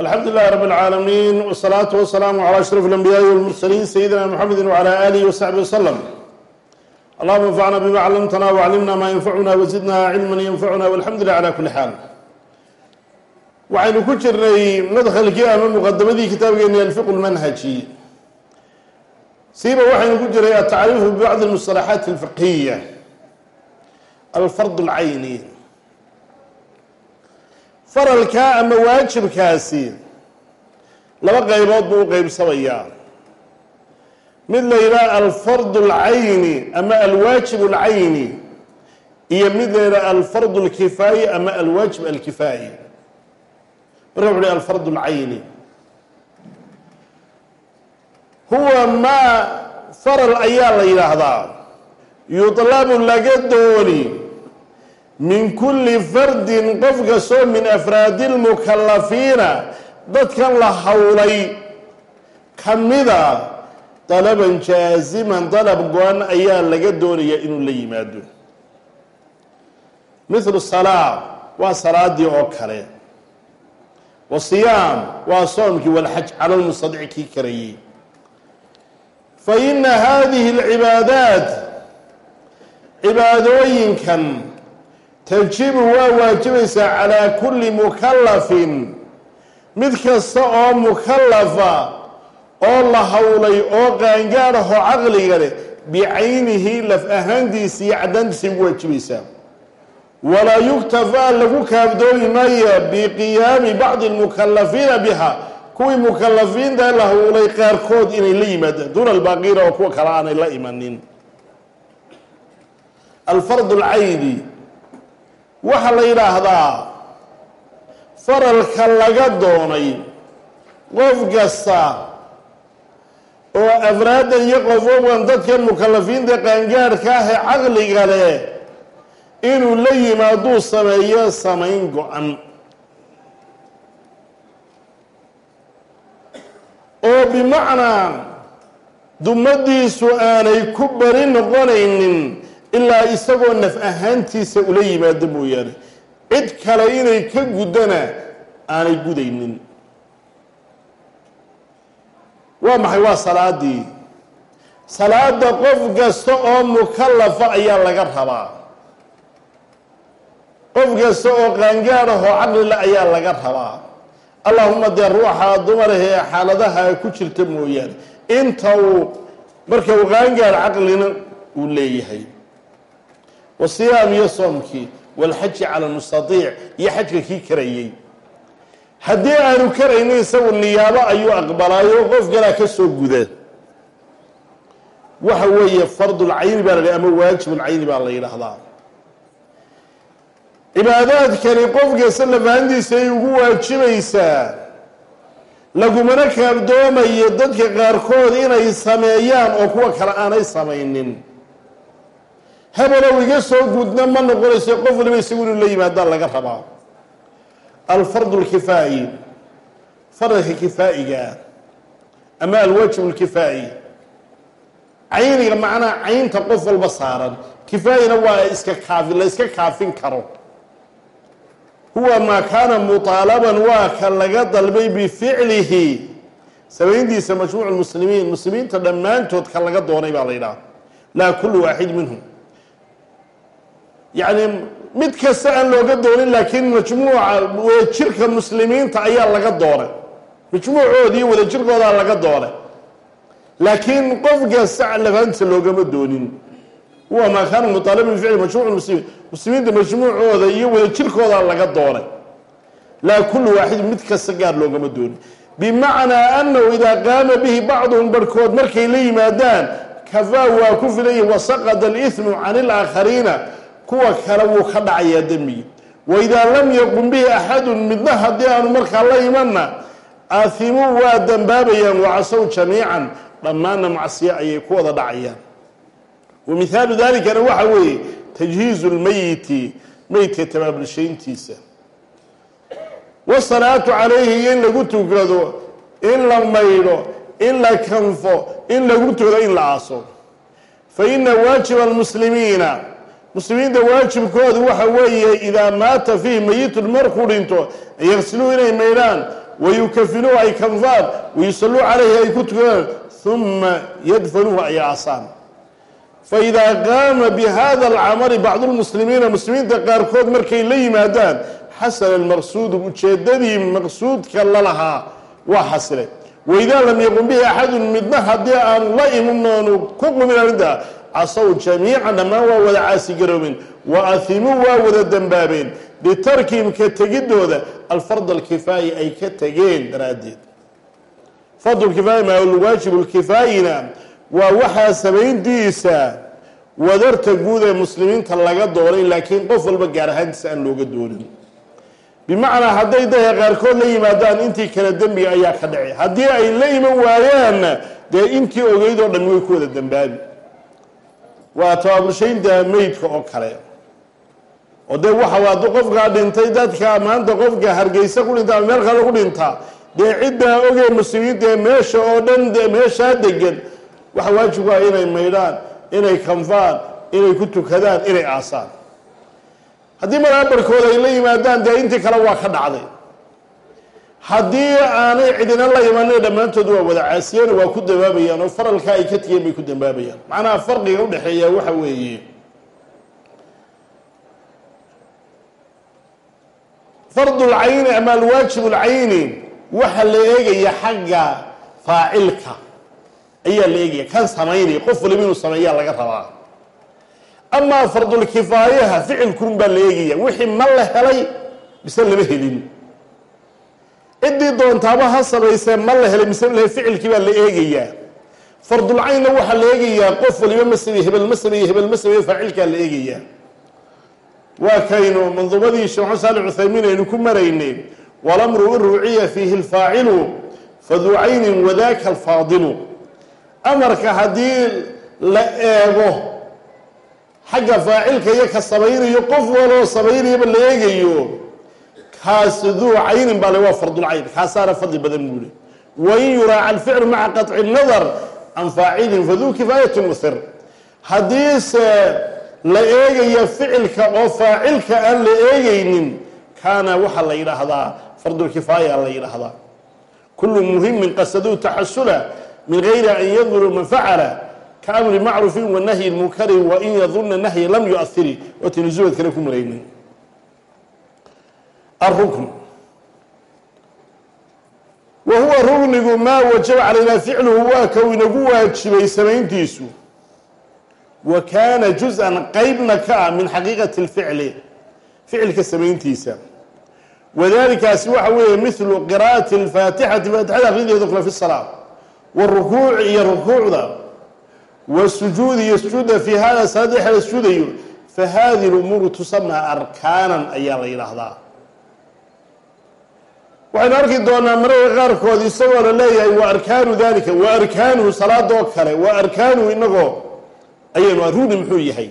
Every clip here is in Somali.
alxamdu lilahi rab اlcaalamiin wsalaatu wasalaamu calى ashraf اlanbiyaai wاlmursaliin sayidina mxamedi wclى alihi wsaxbi waslm allahuma anfacna bima callamtana wclimna ma yanfacuna wazidna cilma yanfacuna walxamdu lilah cala kuli xaal waxaynu ku jirnay madhalkii ama muqadamadii kitaabkeeni alfiq lmanhaji siiba waxaynu ku jiray atacriifu bibacdi اlmusطalaxaat اlfiqhiya alfard اlcayni faralkaa ama waajibkaasi laba qaybood buu u qeybsamayaa mid la yidhaha alfard اlcayni ama alwaajib اlcayni iyo mid la yidhaha alfard اlkifaayi ama alwaajib alkifaayi marka wuxu uhi alfard اlcayni huwa maa faral ayaa la yidhaahdaa yudlabu laga dooni min kulli fardin qof kastoo min afraadi اlmukalafiina dadkan la howlay ka mida dalaban jaaziman dalab go-an ayaa laga doonayaa inuu la yimaado. Mithlu salaa waa salaadii oo kale. Wa siyaam waa soomkii walxaj cala lmustadici kii karayey fa ina hadihi اlcibaadaat cibaadooyinkan tajibu waa waajibaysaa calaa kulli mukalafin mid kasta oo mukalafa oo la howlay oo qaangaadhaho caqliga leh bicaynihi laf ahaantiisa iyo caddaantiisay ugu waajibaysaa walaa yuktafaa lagu kaafdoomi maayo biqiyaami bacdi lmukalafiina biha kuwii mukalafiinta la howlay qaarkood inay la yimaadaan. Duuna albaaqiina oo kuwa kale aanay la imanin. Alfard lcayni waxaa la yidhaahdaa faralka laga doonay qof kasta oo afraadan iyo qofoban dadkan mukalafiinta qaangaadhka ah caqliga leh inuu la yimaaduu sameeyo samayn go-an. Oo bimacnaa dumadiisu aanay ku bari noqonaynin ilaa isagoo naf ahaantiisa ula yimaado mooyaane cid kale inay ka guddana aanay gudaynin. Waa maxay? Waa salaadii. Salaada qof kasta oo mukalafa ayaa laga rabaa. Qof kasta oo qaangaad ahoo caqlila ayaa laga rabaa. Allahuma dee ruuxa dumarahee xaaladaha ku jirta mooyaane inta uu marka uu qaangaad caqlina uu leeyahay wasiyaam iyo soomkii walxaji cala lmustadiic iyo xajka kii karayey. Haddii aanu karaynin isagu niyaabo ayuu aqbalaayo qof kalaa ka soo guda. Waxa weeye fardulcayni baa la ama waajibulcayni baa la yidhaahdaa cibaadaadkani qof kasta lafahantiisa ay ugu waajibaysaa lagumana kaabdoomayo dadka qaarkood inay sameeyaan oo kuwa kale aanay samaynin hebelow iga soo gudna ma noqonayso qof waliba isagu inuu la yimaadaa laga rabaa alfard lkifaa'i faradka kifaa'igaa ama alwaajib lkifaa'i cayniga macnaa caynta qof walba saaran. Kifaayina waa iska kaafi la iska kaafin karo. Huwa maa kaana muطaalaban waa ka laga dalbay bificlihi. Samayntiisa majmuuc muslimiin muslimiinta dhammaantood ka laga doonay baa la yidhaha laa kulu waaxid minhum yacni mid kasta aan looga doonin laakiin majmuuca wadajirka muslimiinta ayaa laga dooray. Majmuucoodii wadajirkoodaa laga dooray. Laakiin qof kasta lafaanta loogama doonin. Wamaa kaana muaalaba min ficli majmuuc muslimiin muslimiinta majmuucooda iyo wadajirkoodaa laga dooray. Laa kullu waaxidin mid kasta gaar loogama doonin. Bimacnaa annahu idaa qaama bihi bacduhum barhkood markay la yimaadaan kafaa waa ku filaya wasaqada alimu can ilaaakhariina kuwa kale wuu ka dhacayaa dembigi waidaa lam yaqum bihi axadun midna haddii aanu markaa la imanna aahimuu waa dembaabayaan wacasow jamiican dhammaanna macsiyo ayay ku wada dhacayaan. Wa dalikana waxa weeye tajhiizu lmeyiti meydka tabaabulshayntiisa wasalaatu calayhi in lagu tukado in la maydho in la kanfo in lagu tukado in la aaso. Fa ina waajiba almuslimiina muslimiinta waajibkoodu waxa weeye idaa maata fiihi mayitun markuu dhinto yaqsiluu inay maydhaan wayukafinuuhu ay kanfaan wayusalluu calayhi ay ku tukadaan uma yadfanuuhu ay aasaan. Faidaa qaama bihada alcamali bacdu lmuslimiina muslimiinta qaarkood markay la yimaadaan xasana almaqsuudu ujeedadii maqsuudka lalahaa waa xasilay waidaa lam yaqum bihi axadun midna haddii aan la imin ku qumin arrintaa casow jamiican dhammaan waa wada caasigaroobeen wa ahimuu waa wada dembaabeen bitarkihim ka tegidooda alfard alkifaayi ay ka tegeen daraaddeed. Fardulkifaaya maa lwaajib waa waxaa samayntiisa wadarta guud ee muslimiinta laga doonay laakiin qof walba gaar ahaantiisa aan looga doonin. Bimacnaa hadday dadka qaarkood la yimaadaan intii kale dembiga ayaa ka dhacay. Haddii ay la iman waayaanna dee intii ogeyd oo dhammi way ku wada dembaabi waa tabaabulshaynta meydka oo kale. Oo dee waxa hadduu qofkaa dhintay dadka maanta qofka hargeysa ku dhinta meel kale ku dhintaa. Dee ciddaa ogee muslimiinta ee meesha oo dhan meeshaa degan waxa waajib waa inay maydhaan inay kanfaan inay ku tukadaan inay aasaan. Haddii maraabarkooda ay la yimaadaan dee intii kale waa ka dhacday haddii aanay cidina la imanin dhammaantood waa wada caasiyeen waa ku dambaabayaan oo faralkaa ay ka tegeen bay ku dambaabayaan macnaha farqiga udhexeeya waxa weeye. Fardulcayni ama alwaajib lcayni waxa la eegaya xagga faacilka. Ayaa la eegaya kan samaynaya qof waliba inuu sameeyaa laga rabaa. Amaa fardulkifaayaha ficilkun baa la eegaya wixii ma la helay mise lama helin ciddii doontaaba ha samaysee ma la helay mise la ficilkii baa la eegayaa fardulcaynna waxaa la eegayaa qof waliba ma sameeye hebel ma sameeye hebel ma sameeye faacilkaa la eegayaa waa kaynu manduumadii sheekh saali cuthaymiin aynu ku maraynay walamru in ruuciya fiihi lfaacilu faduu caynin wadaka alfaadilu amarka haddii la eego xagga faacilka iyo ka samaynayo qof waloo samaynayaba la eegayo kaas duu caynin baa le waa fardulcayn kaasaana fadli badan buuli wain yuraaca alficlu maca qaطci nadar can faacilin faduu kifaayatin muhir haddiise la eegaya ficilka oo faacilka aan la eegaynin kaana waxaa la yidhaahdaa fardulkifaaya la yidhaahdaa. Kulu muhimin qasaduu taxasula min gayri an yaduru man facala kaamri macruufin wa nahyi munkari wain yadunna nahya lam yuahiri waataynu zuwad kale ku maraynin arukn wa huwa rugnigu maa wajaba calaynaa ficluhu waa kau inagu waajibay samayntiisu wa kaana juz-an qeybna ka ah min xaqiiqati lficli ficilka samayntiisa wadalikaasi waxa weeye milu qiraa'ati alfaatixati faatixada aqrideeda kale fi salaa warukuuci iyo rukuucda wasujuudi iyo sujuuda fi hada salaada dhexda sujuudayo fa hadihi lumuuru tusamaa arkaanan ayaa la yidhaahdaa waxaynu arki doonaa mararka qaarkood isagoo la leeyahay wa arkaanu dalika wa arkaanuhu salaadoo kale wa arkaanuhu inagoo. Ayaynu rugni muxuu yahay.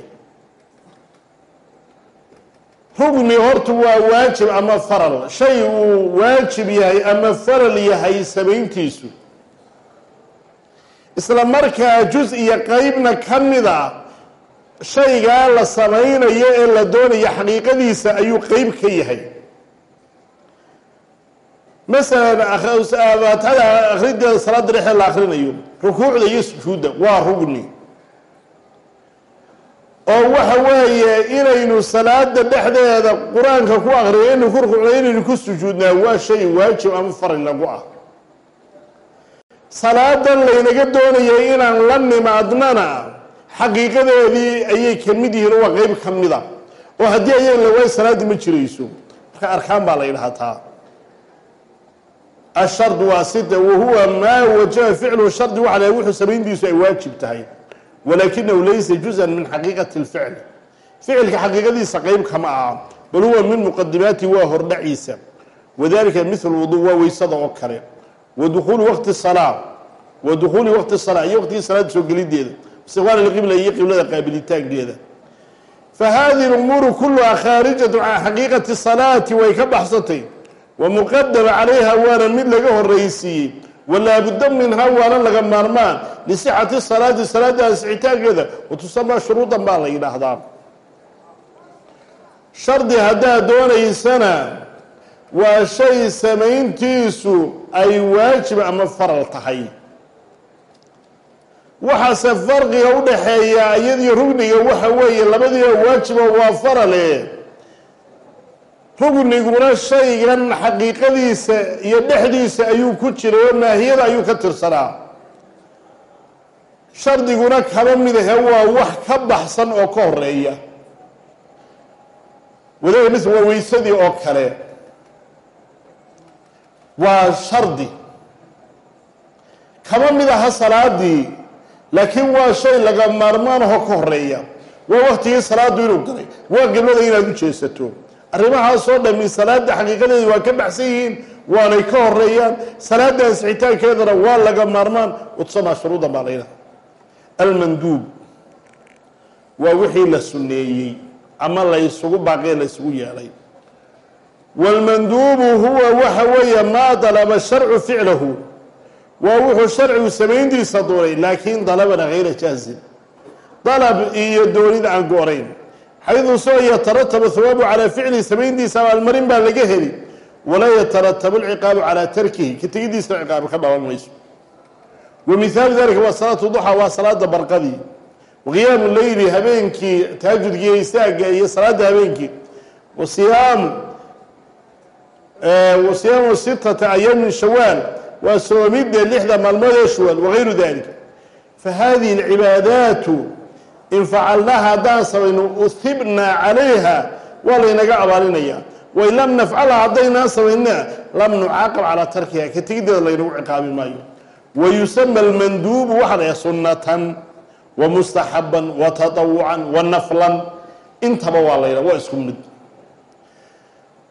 Rugni horta waa waajib ama faral. Shay uu waajib yahay ama faral yahay samayntiisu isla markaa juz iyo qeybna ka mid a shaygaa la samaynayo ee la doonayo xaqiiqadiisa ayuu qeyb ka yahay masalan faatixada akhrideeda salaada dhexe la akhrinayo rukuucda iyo sujuudda waa rugni. Oo waxa weeye inaynu salaada dhexdeeda qur'aanka ku akriyo inaynu ku rukuucna inaynu ku sujuudnaa waa shay waajib ama faral lagu ah. Salaadan laynaga doonayay inaan la nimaadnana xaqiiqadeedii ayay ka mid yihiin waa qeyb ka mida oo haddii ayaga la waayo salaadii ma jirayso. Marka arkaan baa la yidhahataa ashard waa sita wahuwa maa wajaba ficluhu shardi waxa la wuxuu samayntiisu ay waajib tahay. Walakinahu laysa juzan min xaqiiqati lficl ficilka xaqiiqadiisa qeyb kama aha bal huwa min muqadimaati waa hordhaciisa. Wadalika mithlu wudu waa weysada oo kale. Wa dukuuli waqti salaa wa waqti salaa iyo waqtigii salaada soo gelideeda. Istiqbaal lqibla iyo qiblada qaabilitaankeeda. Fa hadihi lumuuru kuluhaa khaarijatu can xaqiiqati salaati way ka baxsatay wa muqadama calayha waana mid laga horaysiiyey walaabudda minhaa waana laga maarmaan. Lisixati salaati salaada ansixitaankeeda wa tusamaa shuruudan baa la yidhaahdaa. Shardi haddaad doonaysana waa shay samayntiisu ay waajib ama faral tahay. Waxaase farqiga u dhaxeeya iyadiyo rugniga waxa weeye labadiiba waajiba waa farale rugniguna shaygan xaqiiqadiisa iyo dhexdiisa ayuu ku jiray oo maahiyada ayuu ka tirsanaa. Shardiguna kaba mid ahe waa wax ka baxsan oo ka horreeya wadaga mis waa weysadii oo kale. Waa shardi. Kama mid aha salaadii laakiin waa shay laga maarmaan aho ka horreeya waa waktigii salaadu inuu galay. Waa qiblada inaad u jeesato arrimahaasoo dhami salaada xaqiiqadeeda waa ka baxsan yihiin waanay ka horeeyaan salaada ansixitaankeedana waa laga maarmaan. Udsamaa shuruudan baa layidhaha almanduub waa wixii la sunneeyey ama la ysugu baaqee la ysugu yeelay. Wاlmanduubu huwa waxa weeye maa dalaba sharcu ficlahu. Waa wuxuu sharcigu samayntiisa doonay laakin dalabana hayra jaazin. Dalab iyo doonid aan go-orayn xaydu soo yatarataba hawaabu calaa ficlihi samayntiisa abaalmarin baa laga heli. Walaa yataratabu lciqaabu calaa tarkihi. Ka tegidiisa ciqaabi ka dhalan mayso. Wa mihaalu dalika waa salaatu duxa waa salaada barqadii. Waqiyaamu leyli habeenkii tahajudkiiyo istaaga iyo salaada habeenkii. Wa siyaamu wa sitata ayaam min shawaal waa soomidda lixda maalmood ee shawaal wagayru dalik fa hadihi alcibaadaatu in facalnaaha haddaan samayno uhibnaa calayha waa laynaga abaalinayaa. Wain lam nafcalha haddaynaan samaynina lam nucaaqab calaa tarkiha ka tegiddeeda laynagu ciqaabi maayo. Wa yusama almanduubu waxaa layahay sunnatan wa mustaxaban wa taطawucan wa naflan. Intaba waa la yidhaha waa isku mid.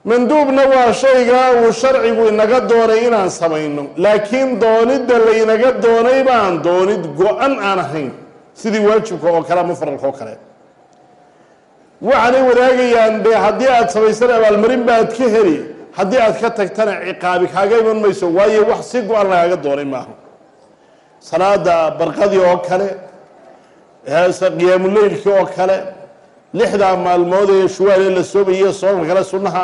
Manduubna waa shaygaa uu sharcigu inaga doonay inaan samayno laakiin doonidda laynaga doonay baan doonid go-an aan ahayn sidii waajibka oo kale ama faralka oo kale. Waxaanay wadaagayaan de haddii aad samaysana abaalmarin baad ka heli. Haddii aad ka tagtana ciqaabi kaaga iman mayso waayo wax si go-an lagaaga doonay maaha. Salaada barqadii oo kale qiyaamuleylkii oo kale lixdaa maalmood ee shuwaale la soomaye soonka kale sunnaha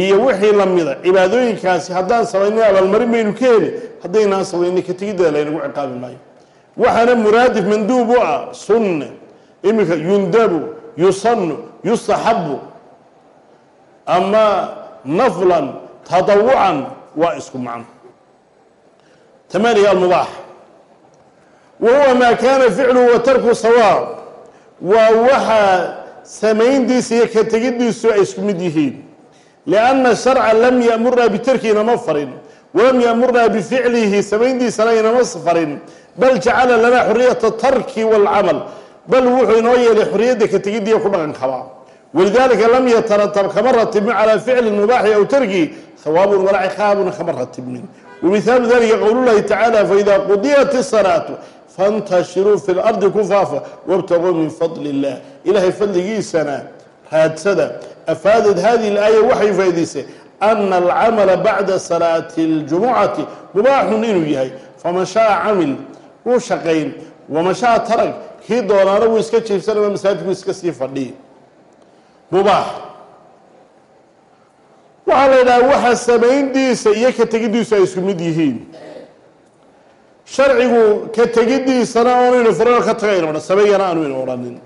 iyo wixii lamida cibaadooyinkaasi haddaan samaynin abaalmarin baynu ka heli. Haddaynaan samaynin ka tegiddeeda laynagu ciqaabi maayo waxaana muraadif manduub u ah sunne. Iminka yundabu yusanu yustaxabu ama naflan tadawucan waa isku macno. Tamaniga almubaax wa huwa maa kaana ficluhu wa tarku sawaab. Waa waxa samayntiisa iyo ka tegiddiisu ay isku mid yihiin. Lianna sharca lam yamurnaa bitarki inama farin. Walam yamurnaa bificlihi samayntiisana inama farin bal jacala lanaa xuriyata tarki wاlcamal bal wuxuu inoo yeelay xuriyadda ka tegiddiiyo ku dhaqan kabaa walidalika lam yataratab kama ratibmin calaa ficli mubaaxi aw tarki hawaabun walaa ciqaabun kama ratibmin wamihaalu dalika qowlullahi tacaala faida qudiyat الsalaatu fantashiruu fi lardi ku faafa wاbtaguu min fadli اllah ilahay fadligiisana raadsada afaadad hadihi اlaaya waxay faa'idaysay ana alcamala bacda salaati اljumucati mubaaxun inuu yahay faman shaaa camil wuu shaqayn. Waman shaa tarag kii doonaana wuu iska jiibsanama masaajidku iska sii fadhiyi mubaax waxaa la yidhaha waxa samayntiisa iyo ka tegiddiisu ay isku mid yihiin. Sharcigu ka tegiddiisana oonu inu furan ka tagayno odhan sameeyana aanu inu odhanin.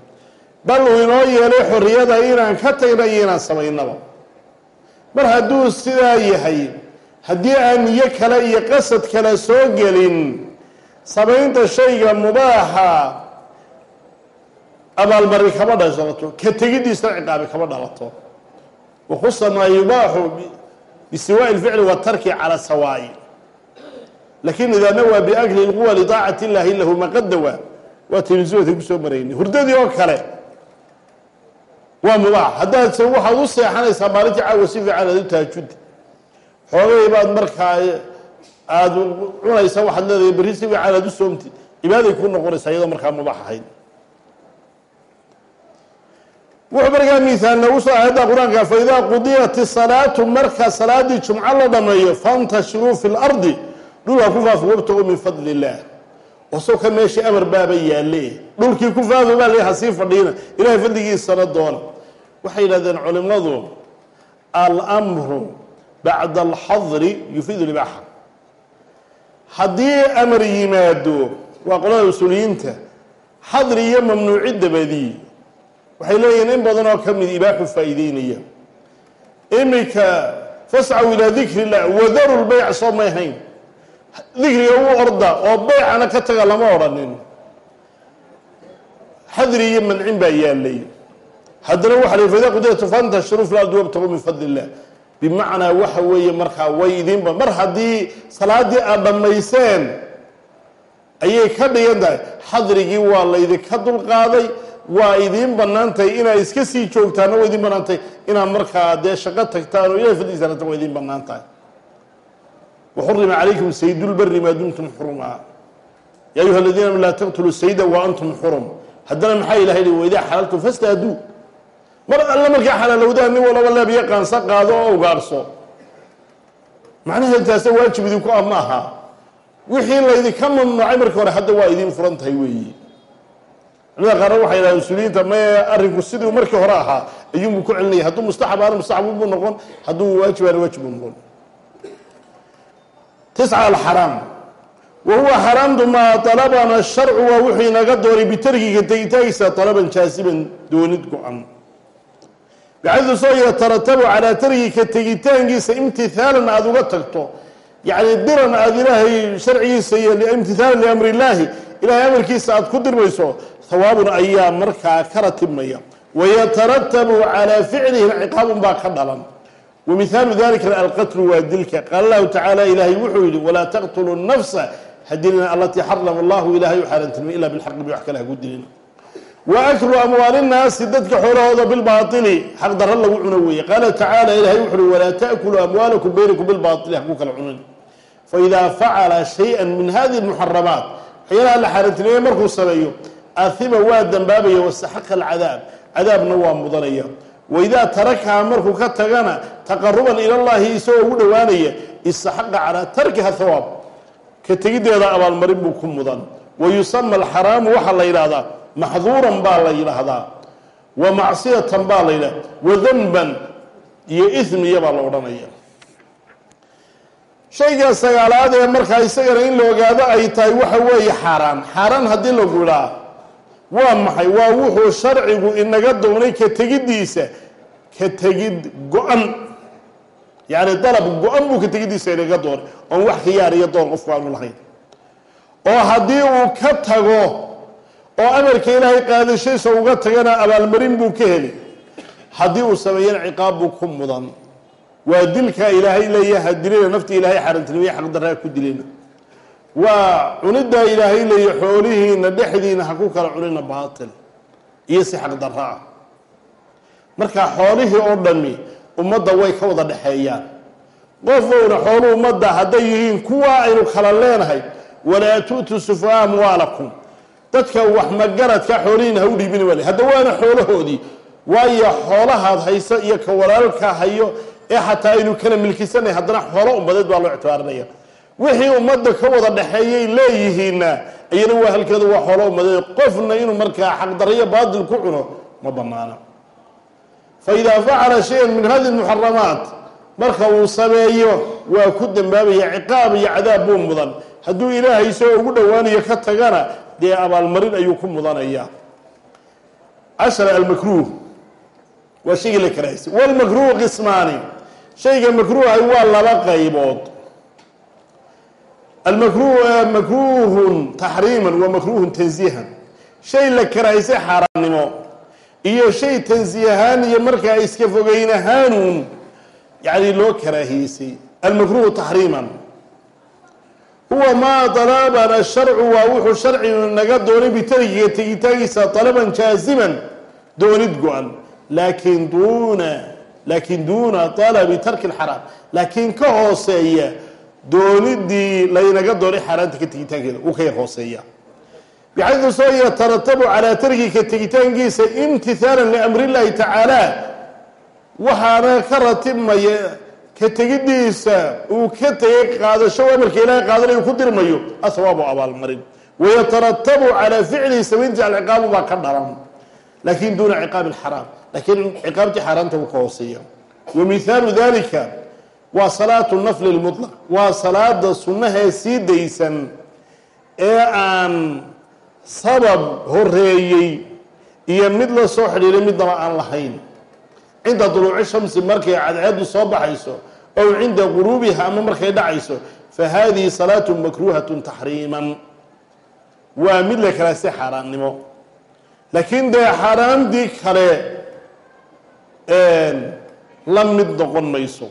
Bal uu inoo yeelay xorriyada inaan ka tagna iyo inaan samaynaba. Mar hadduu sidaa yahay haddii aan niyo kale iyo qasad kale soo gelin samaynta shayga mubaaxa abaalmari kama dhalato ka tegiddiisna ciqaabi kama dhalato. Wakhusa maa yubaaxu bisiwaa'i اlficli watarki calaa sawaa'i laakiin idaana waa biakli lquwa liطaacati illaahi lahu maqadawa waa tansuwata ku maraynay hurdadii oo kale waa mubaax. Haddaadse waxaad u seexanaysaa maalintii caawa si fiican aad u tahajudi xoogay baad markaa aada cunaysa waxaad leedahay berri si aad u soomti. Cibaaday kuu noqonaysaa iyadoo markaa mubaax ahayd wuxuu markaa mihaal noogu soo aayadda qur'aanka faidaa qudiyat isalaatu marka salaadii jumco la dhameeyo fantashiruu fi lardi dhulka ku faafa wabtaguu min fadli illaah wasoo ka amar baaba yaalle dhulkii ku faafa baa la hasii fadhiina ilahay fadligiisana doona. Waxay yidhahdeen culimadu almru bacda alxadri yufiidu libaaxa haddii amar yimaado waa qolada usuuliyiinta xadri iyo mamnuuci dabadii. Waxay leeyihiin in badan oo ka mid ibaaxu faa'iideynaya. Iminka fascaw ilaa dikri illah wadaru lbeyc soo may hayn dikriga u orda oo beycana ka taga lama odhanin. Xadri iyo mancin baa yaalay. Haddana waxa la faidaa qudiyatu fantashiruu fi lardi wabtaguu min fadli illah bimacnaa waxa weeye markaa way idinba. Mar haddii salaadii aad dhammayseen ayay ka dhigan tahay. Xadrigii waa laydinka dulqaaday waa idiin bannaan tahay inaad iska sii joogtaana waa idiin bannaan tahay inaad markaa dee shaqo tagtaan oo ilahay fadligiisa waa idiin bannaan tahay. Waxurima calaykum saydulbari maa dumtum xurumaa ya ayuha aladiina laa taqtuluu sayda wa antum xurum. Haddana maxaa ilahay hi waidaa xalaltum fastaaduu mar alle markaa xalaalowdaa nin walaba leebiyo qaansa qaado oo ugaarhso macnaheed taase waajib idinku ah ma aha. Wixii laydinka mamnuucay markii hore hadda waa idiin furan tahay weeyi. Culimada qaarna waxay yidhaha usuuliyiinta maye arrinku siduu markii hore ahaa ayuunbuu ku celinaya hadduu mustaxab aana mustaxab buu noqon hadduu waajib aana waajib buu noqon. Tisca alxaraam wa huwa xaraamtu maa dalabana sharcu waa wuxuu inaga doonay bitarkiga tegitaankiisa dalaban jaasiban doonid go-an bixaydu soo yataratabu calaa tarkika tegitaankiisa imtihaalan aada uga tagto. Yacni diran aada ilaahay sharcigiisa iyo imtihaalan liamri illaahi ilahay amarkiisa aada ku dirmayso hawaabun ayaa markaa ka ratibmaya. Wayataratabu calaa ficlihi ciqaabun baa ka dhalan. Wa mihaalu dalika alqatlu waa dilka. Qaala allahu tacaala ilaahay wuxuu yihi walaa taqtuluu nafsa hadilina alatii xarama allahu ilahay u xaaraantilmay ila bilxaqi bi wax kale hagu dilina wa aklu amwaali nnaasi dadka xoolahooda bilbaili xaq daro lagu cuno weeye. Qaala tacaala ilaahay wuxu uhi walaa taakulu amwaalakum baynakum bilbaili haku kala cunin. Faidaa facala shay-a min hadihi lmuxaramaat waxyaalaha la xaaraantimeeye markuu sameeyo ahima waa dambaabaya wastaxaqa alcadaab. Cadaabna waa mudanaya. Waidaa tarakaha markuu ka tagana taqaruban ilallahi isagoo ugu dhowaanaya istaxaqa calaa tarkiha hawaab ka tegideeda abaalmarin buu ku maxduuran baa la yidhaahdaa. Wa macsiyatan baa la yidhahda wa danban iyo ismiya baa la odhanaya. Shayga sagaalaad ee markaa isagana in la ogaado ay tahay waxa weeye xaaraan. Xaaraan haddii lagu idhaa waa maxay? Waa wuxuu sharcigu inaga doonay ka tegiddiisa ka tegid go-an. Yacni dalab go-an buu ka tegiddiisa inaga doonay. Oon wax khiyaar iyo doon qofku aanu lahayn. Oo haddii uu ka tago oo amarka ilaahay qaadashaysa uga tagana abaalmarin buu ka heli. Haddii uu sameeyana ciqaab buu ku mudan. Waa dilka ilaahay leeya ha dilina nafti ilaahay xarantinimaya xaqdaraa ku dilina waa cuniddaa ilaahay leeya xoolihiina dhexdiina ha ku kala cunina baatil iyo si xaqdarra ah. Marka xoolihii oo dhami ummadda way ka wada dhexeeyaan. Qofowna xooluhu ummadda hadday yihiin kuwa aynu kala leenahay walaa tu'tu sufaha amwaalakum dadka wax magaradka xoolihiina ha u dhiibin wale hadda waana xoolahoodii. Waayo xoolahaad hayso iyo ka walaalka hayo ee xataa aynu kala milkisanay haddana xoolo ummadeed baa loo ictibaarinaya. Wixii ummadda ka wada dhexeeyay leeyihiinna iyana waa halkeeda waa xoolo ummadeed qofna inuu markaa xaqdaryo baatil ku cuno ma banaana fa facala shayan min hadi muxaramaat marka uu sameeyo waa ku dambaabaya ciqaab iyo cadaab buu mudan. Hadduu ilaahay isagoo ugu dhowaanayo ka tagana dee abaalmarin ayuu ku mudanaya cashara almakruuh. Waa shaygii la karaahaysa walmakruuh qismaani. Shayga makruuhay waa laba qaybood. Almakruh makruuhun taxriiman wa makruuhun tansiihan shay la karahaysay xaaraannimo iyo shay tansiihahaan iyo markaa iska fogeyn ahaanuun yacni loo karaahiyeysay almakruuhu taxriiman huwa maa dalaban asharcu waa wuxuu sharcigu naga doonay bitarkiga tegitaankiisa dalaban jaasiman doonid go-an. Laakiin duuna laakiin duuna dalabi tarki lxaraam laakiin ka hooseeya doonidii laynaga doonay xaaraanta ka tegitaankeeda uu ka yar hooseeya. Bixaydu soo yataratabu calaa tarkika tegitaankiisa imtihaalan liamri llahi tacaala waxaana ka ratibmaya ka tegidiisa uu ka tegay qaadasho amarka ilaahay qaadanayo ku dirmayo ahwaabu abaalmarin. Wayataratabu calaa ficlihi samayntiisa alciqaabu baa ka dhalan laakin duuna ciqaabi alxaraam laakiin ciqaabtii xaaraanta uu ka hooseeya wa mihaalu dalika waa salaatu nafli lmutlaq waa salaada sunnahee sii daysan ee aan sabab horeeyey iyo mid la soo xidhiiray midnaba aan lahayn. Cinda duluuci shamsi markay cadceedu soo baxayso ow cinda quruubiha ama markay dhacayso fa hadihi salaatu makruuhatun taxriiman. Waa mid la kala si xaaraannimo. Laakiin dee xaaraamdii kale la mid noqon mayso.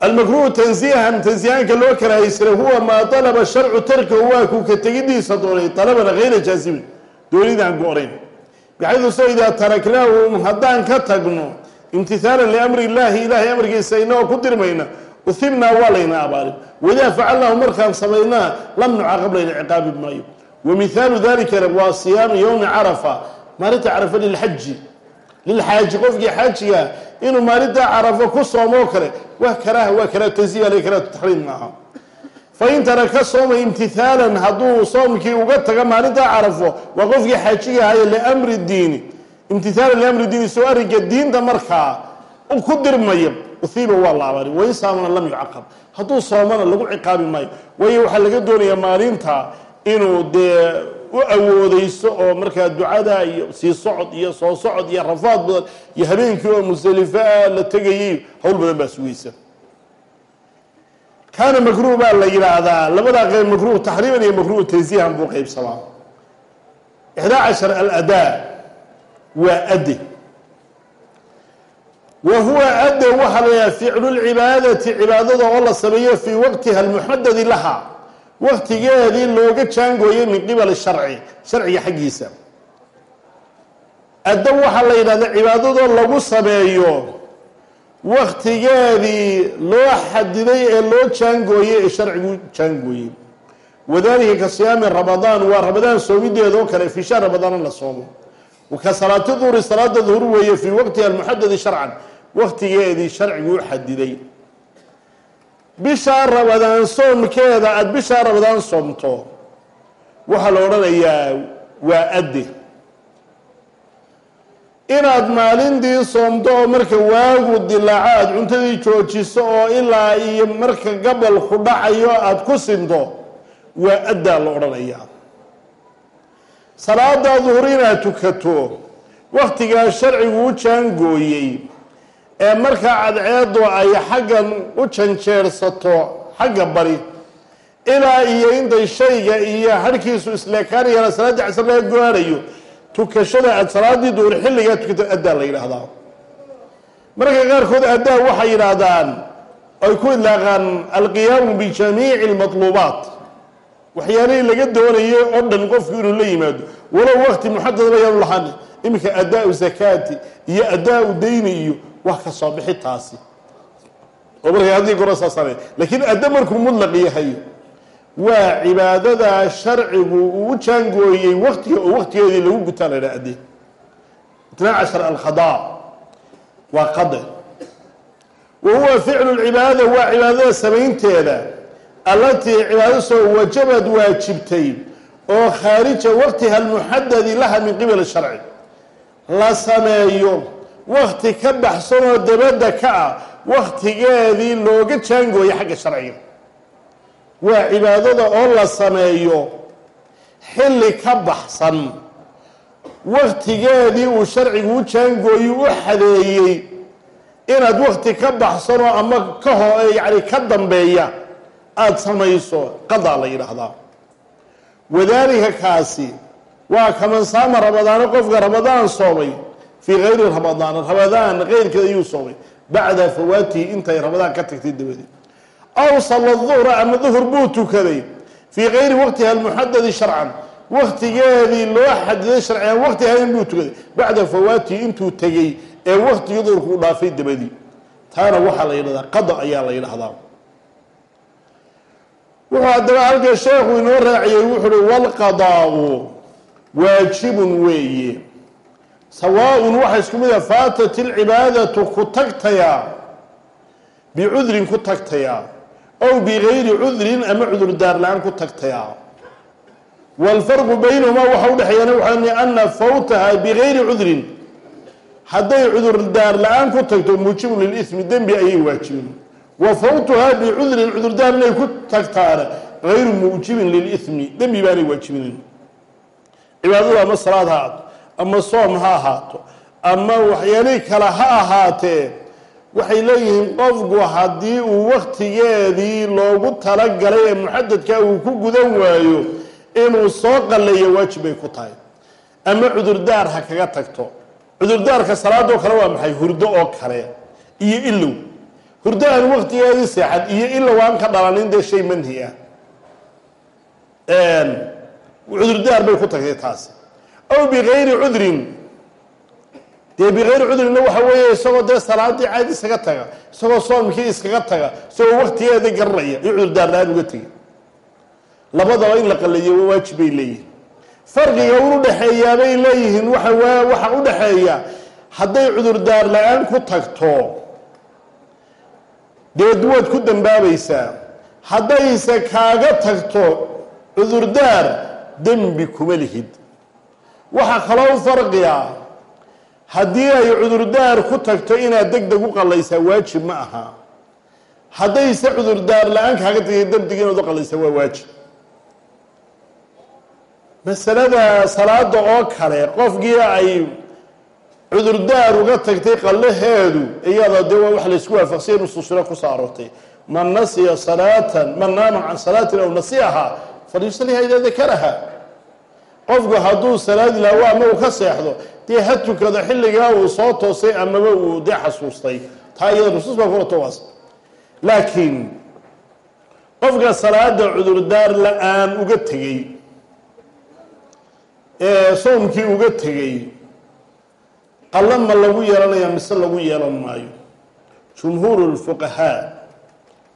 Almakruuhu tansiihan tansiihaanka loo karaahaysaray huwa maa dalaba sharcu tarkahu waa ka tegidiisa doonay dalabana hayra jaasimin doonidaan go-nayn. Baxaydu so idaa taraknaahu haddaan ka tagno imtihaalan liamri illaahi ilaahay amrigiisa inagoo ku dirmayna uhibnaa waa layna abaalin. Waidaa facalnaahu markaan samaynaa lam nucaaqab layna ciqaabi maayo. Wa dalikana waa siyaamu yowmi carafa. Maalinta carafa lilxaji lilxaaji qofkii xaajiga inuu maalintaa carafo ku soomoo kale waa karaaha waa karaah tansiih ale karaah taxriim maaha. Fain taraka sooma imtihaalan hadduu soomkii uga taga maalintaa carafo waa qofkii xaajiga ahaye liamri diini imtihaalan liamri diini soo arrinka diinta markaa ku dirmaya uhiiba waa la abari wain saamana lam yucaqab. Hadduu soomana lagu ciqaabi maayo waayo waxaa laga doonayaa maalinta inuu dee u awoodeyso oo markaa ducada iyo sii socod iyo soo socod iyo rafaad badan iyo habeenkii oo musalifaa la tegayay howl badan baa sugaysa. Kaana makruh baa la yidhaahdaa labadaa qeyb makruh taxriiman iyo makruh tansiihan buu qeybsamaa ixdaa cashar aladaa waa ade wa huwa ade waxaa la yidhaha ficlu lcibaadati cibaadada oo la sameeyo fii waqtiha almuxadadi laha. Waktigeedii looga jaangooyay min qibali sharci sharciga xaggiisa. Addo waxaa la yidhahdaa cibaadadoo lagu sameeyo waktigeedii loo xadiday ee loo jaangooyey ee sharcigu jaangooyey wadalika ka siyaami ramadaan waa ramadaan soomideeda oo kale fii shahr ramadaana la soomo ka salaati duhri salaada duhur weeye fii waqtiha almuxadadi sharcan. Waktigeedii sharcigu xadiday bishaa ramadaan soomkeeda aada bishaa ramadaan soomto waxaa la odhanayaa waa adde inaad maalintii soomto oo marka waagu dilaaco cuntadii joojiso oo ilaa iyo marka gabalku dhacayo aada ku sinto waa addaa la odhanayaa salaada duhur inaad tukato. Waktigaa sharcigu u jaangooyey. Ee markaa cadceedu ay xaggan u janjeersato xagga bari. Ilaa iyo intay shayga iyo harhkiisu isleekaanayana salaaddii casar laga gaarayo tukashada aad salaadii duhur xilligaa tukato addaa la yidhaahdaa. Marka qaarkood addaa waxay yidhaahdaan ay ku idlaaqaan alqiyaamu bijamiici almatluubaat waxyaalihii laga doonayay oo dhan qofku inuu la yimaado. Walow waqti muxadad bayaanu lahaan iminka addaau zakaati iyo addaau dayni iyo wax ka soo bixi taasi. Oo markay haddii goro saasane laakiin adda markuu mudlaq yahay waa cibaadada sharcigu uu u jaangooyey waktiga oo waktigeedii lagu gutaa la ydhaha adde itnaa cashar alkhadaa waa qade wa huwa ficlu lcibaadada waa cibaadada samaynteeda allatii cibaadasoo wajabad waajibtay oo khaarija waqtiha almuxadadi laha min qibali sharci. La sameeyo wakti ka baxsanoo dabadda ka ah waktigeedii looga jaangooyay xagga sharciga. Waa cibaadada oo la sameeyo xilli ka baxsan. Waktigeedii uu sharcigu u jaangooyi u xadeeyey inaad wakti ka baxsanoo ama ka ho yacni ka dambeeya aada samayso qadaa la yidhaahdaa. Wadaalika kaasi waa kaman saama ramadaano qofka ramadaan soomay fii kayri ramadaan ramadaan keyrkeed ayuu soomay bacda fawaatihi intay ramadaan ka tagtay dabadeed aw salla duhra ama duhur buu tukaday fii kayri waqtiha almuxadadi sharcan waktigeedii loo xadiday sharciyan waqti ahayn buu tukaday. Bacda fawaatihi intuu tegey ee waktigii duhurku u dhaafay dabadii taana waxaa la yidhahdaa qada ayaa la yidhahdaa wuxuu haddaba halka sheekhu inoo raaciyey wuxu uhi walqadaau waajibun weeye. Sawaaun waxa isku mid a faatat ilcibaadatu ku tagtayaa bicudrin ku tagtayaa ow bigayri cudrin ama cudurdaar la'aan ku tagtayaa. Waalfarqu baynahumaa waxa udhexeeyana waxaa ana fawtaha bigayri cudrin hadday cudurdaar la'aan ku tagto muujibun lilithmi dembi ayay waajibin wa fawtuhaa bicudrin cudurdaar inay ku tagtaana gayru muujibin lilithmi dembi baanay waajibinayn cibaadadu ama salaad ha ahaato ama soom ha ahaato ama waxyaalihii kale ha ahaatee waxay leeyihiin qofku haddii uu waktigeedii loogu talagalay ee muxadadka uu ku gudan waayo inuu soo qalleeyo waajib bay ku tahay ama cudurdaar ha kaga tagto cudurdaarka salaadoo kale waa maxay hurdo oo kale iyo ilow hurdo aan waktigeedii seexan iyo ilow aan ka dhalanin dee shay manhi ah cudurdaar bay ku tagtay taasi aw bigayri cudrin. Dee bikayri cudrina waxa weeye isagoo dee salaadii caadi iskaga taga isagoo soomkii iskaga taga isagoo waktigeedii garanaya iyo cudurdaar la'aan uga tegay labadaba in la qaleeyo waa waajib bay leeyihiin farqiga un udhaxeeyaa leeyihiin waxa waxa u dhaxeeya hadday cudurdaar la'aan ku tagto deed waad ku dambaabaysaa haddayse kaaga tagto cudurdaar dembi kuma lihid. Waxaa kaloo farqiga haddii ay cudurdaar ku tagto inaad deg deg u qalaysaa waajib ma aha. Haddayse cudurdaar la'aan kaaga tagay degdeg inaad u qalaysaa waa waajib. Masalada salaada oo kale qofkii ay cudurdaar uga tagtay qallaheedu iyada dee waa wax laysku waafaqsanya nusuusina ku soo aroortay man nasiya salaatan man naama can salaatin aw nasiyaha falyusaliha idaa dakaraha qofku hadduu salaad ilaawo ama uu ka seexdo dee ha tukado xilligaa uu soo toosay amaba uu dee xasuustay. Taa iyada nusuus baa kula towaas laakiin qofka salaada cudurdaar la'aan uga tegey ee soomkii uga tegey qalla ma lagu yeelanaya mise lagu yeelan maayo? Jumhuuru lfuqahaa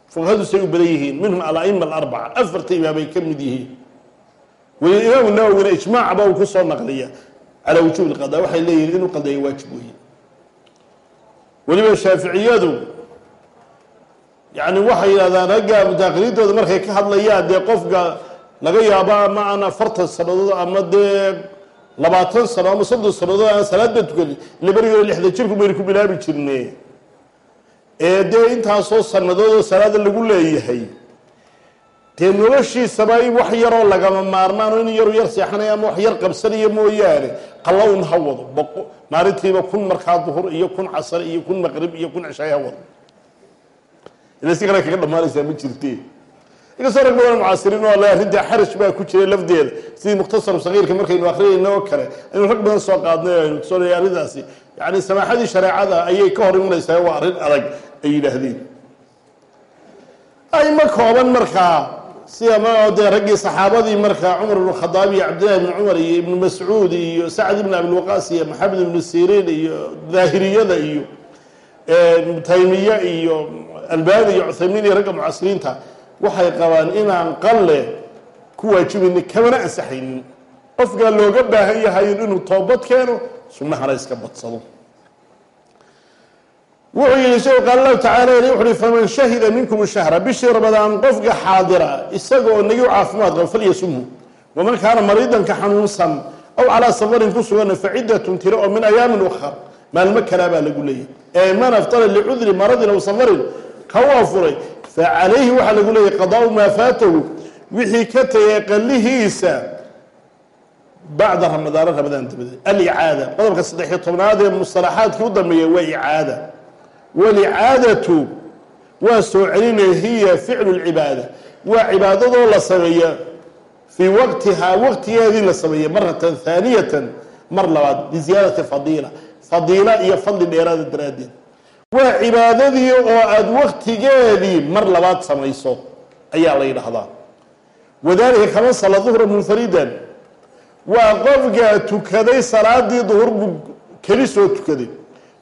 fuqahadu say u badan yihiin. Minhum alaima alarbaca afarta imaamay ka mid yihiin. Weli imaamu nawowina ijmaac uu ku naqliya calaa wujuub lqada waxay leeyihiin inuu qadeeyo waajib weeye weliba shaaficiyadu yani waxay yidhahdaan ragga mutaaqiriintooda markay ka hadlayaan dee qofka laga yaabo ama aan afartan sanadood ama dee labaatan sano ama soddon sanadood aan salaadba tukanin ille berigo lixda jirku baynu ku bilaabi jirne ee dee intaasoo sanadood oo salaada lagu leeyahay dee noloshiisaba in wax yaroo lagama maarmaano in yaru yar seexanaya ama wax yar qabsanaya mooyaane qalla un ha wado boqo maalintiiba kun markaa duhur iyo kun casar iyo kun maqrib iyo kun cishaay ha wado. Ila si kale kaga dhamaanaysaa ma jirte inkastoo rag badan mucaasiriin oo le arrinta xaraj baa ku jiray lafdeeda sidii mukhtasaru sagiirka markaynu akrinayno kale aynu rag badan soo qaadnay aynu ku soo arrintaasi. Yani samaaxadii shareecada ayay ka hor imanaysaa waa arrin adag ay yidhaahdeen. Ay ma kooban markaa sida ma dee raggii saxaabadii markaa cumar ibnu khadaab iyo cabdillahi ibni cumar iyo ibnu mascuud iyo sacd ibn abilwaqaas iyo maxamed ibnu siriin iyo daahiriyada iyo ibnu taymiya iyo albani iyo cuthaymiin iyo ragga mucaasiriinta waxay qabaan inaan qalle ku waajibin kamana ansaxaynin. Qofkaa looga baahan yahay inuu toobad keeno sunnahana iska badsado. Wuxuu yihi sheekhu qaala allahu tacala wuxu uhi faman shahida minkum shahra bishii ramadaan qofka xaadira isagoo nagi u caafimaad qaba falyasumhu. Waman kaana mariidan ka xanuunsan aw calaa safarin ku sugan faciddatun tiro oo min ayaamin ukhar maalmo kalaa baa lagu leeyahy ee man aftara licudri maradin aw safarin ka u afuray facalayhi waxaa lagu leeyahy qadaau maa faatahu wixii ka tegay qalihiisa bacda ramadaana ramadaan dabadeed alicaada qodobka saddexiyo tobnaad ee musalaxaadkii u dambeeya waa icaada walicaadatu waa soo celinaya hiya ficlu lcibaada waa cibaadadoo la sameeya fii waqtihaa waqtigeedii la sameeya maratan haaniyatan mar labaad biziyaadati fadiila. Fadiila iyo fadli dheeraada daraaddeed waa cibaadadii oo aada waktigeedii mar labaad samayso ayaa la yidhaahdaa. Wadalika kama sala duhra munfaridan. Waa qofka tukaday salaadii duhur buu keli soo tukaday.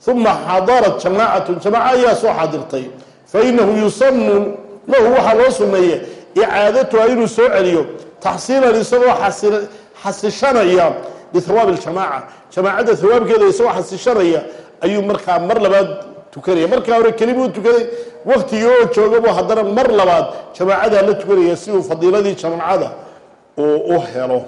Uma xadarat jamaacatu jamaaca ayaa soo xadirtay. Fainahu yusanu lahu waxaa loo suneeya icaadatuha inuu soo celiyo. Taxsiilan isagoo xasishanaya bihawaabi ljamaaca jamaacadda hawaabkeeda isagoo xasishanaya ayuu markaa mar labaad tukanaya markaa hore kelibuu tukaday waktigii oo joogabo haddana mar labaad jamaacadaa la tukanaya si uu fadiiladii jamaacada uu u helo